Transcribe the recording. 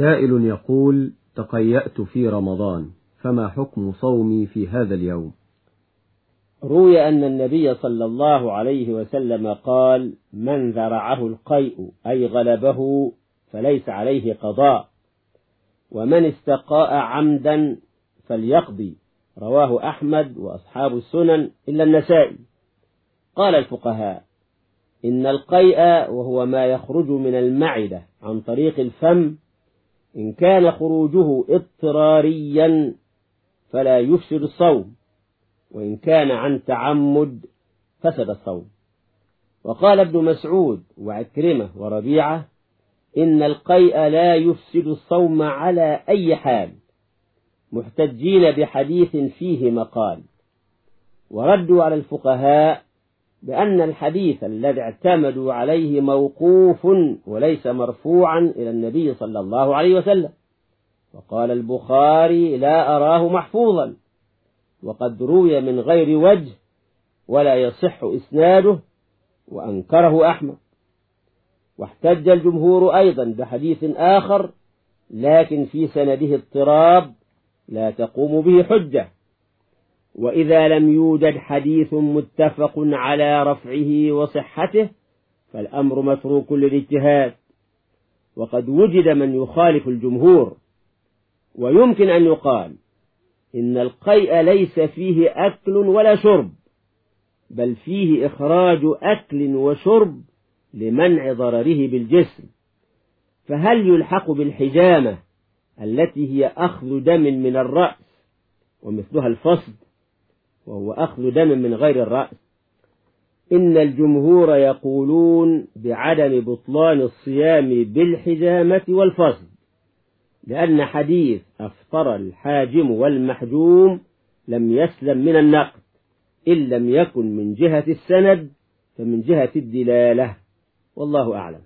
سائل يقول تقيأت في رمضان فما حكم صومي في هذا اليوم؟ روي أن النبي صلى الله عليه وسلم قال من ذرعه القيء أي غلبه فليس عليه قضاء ومن استقاء عمدا فليقضي رواه أحمد وأصحاب السنن إلا النسائي. قال الفقهاء إن القيء وهو ما يخرج من المعدة عن طريق الفم إن كان خروجه اضطراريا فلا يفسد الصوم وإن كان عن تعمد فسد الصوم. وقال ابن مسعود وعكرمة وربيعة إن القيء لا يفسد الصوم على أي حال محتجين بحديث فيه مقال. وردوا على الفقهاء بأن الحديث الذي اعتمدوا عليه موقوف وليس مرفوعا إلى النبي صلى الله عليه وسلم. وقال البخاري لا أراه محفوظا. وقد روي من غير وجه ولا يصح إسناده وأنكره أحمد. واحتج الجمهور أيضا بحديث آخر لكن في سنده اضطراب لا تقوم به حجة. وإذا لم يوجد حديث متفق على رفعه وصحته فالأمر متروك للاجتهاد. وقد وجد من يخالف الجمهور ويمكن أن يقال إن القيء ليس فيه أكل ولا شرب بل فيه إخراج أكل وشرب لمنع ضرره بالجسم. فهل يلحق بالحجامة التي هي أخذ دم من الرأس ومثلها الفصد وهو أخذ دم من غير الرأس. إن الجمهور يقولون بعدم بطلان الصيام بالحجامة والفصد لأن حديث أفطر الحاجم والمحجوم لم يسلم من النقد إن لم يكن من جهة السند فمن جهة الدلالة. والله أعلم.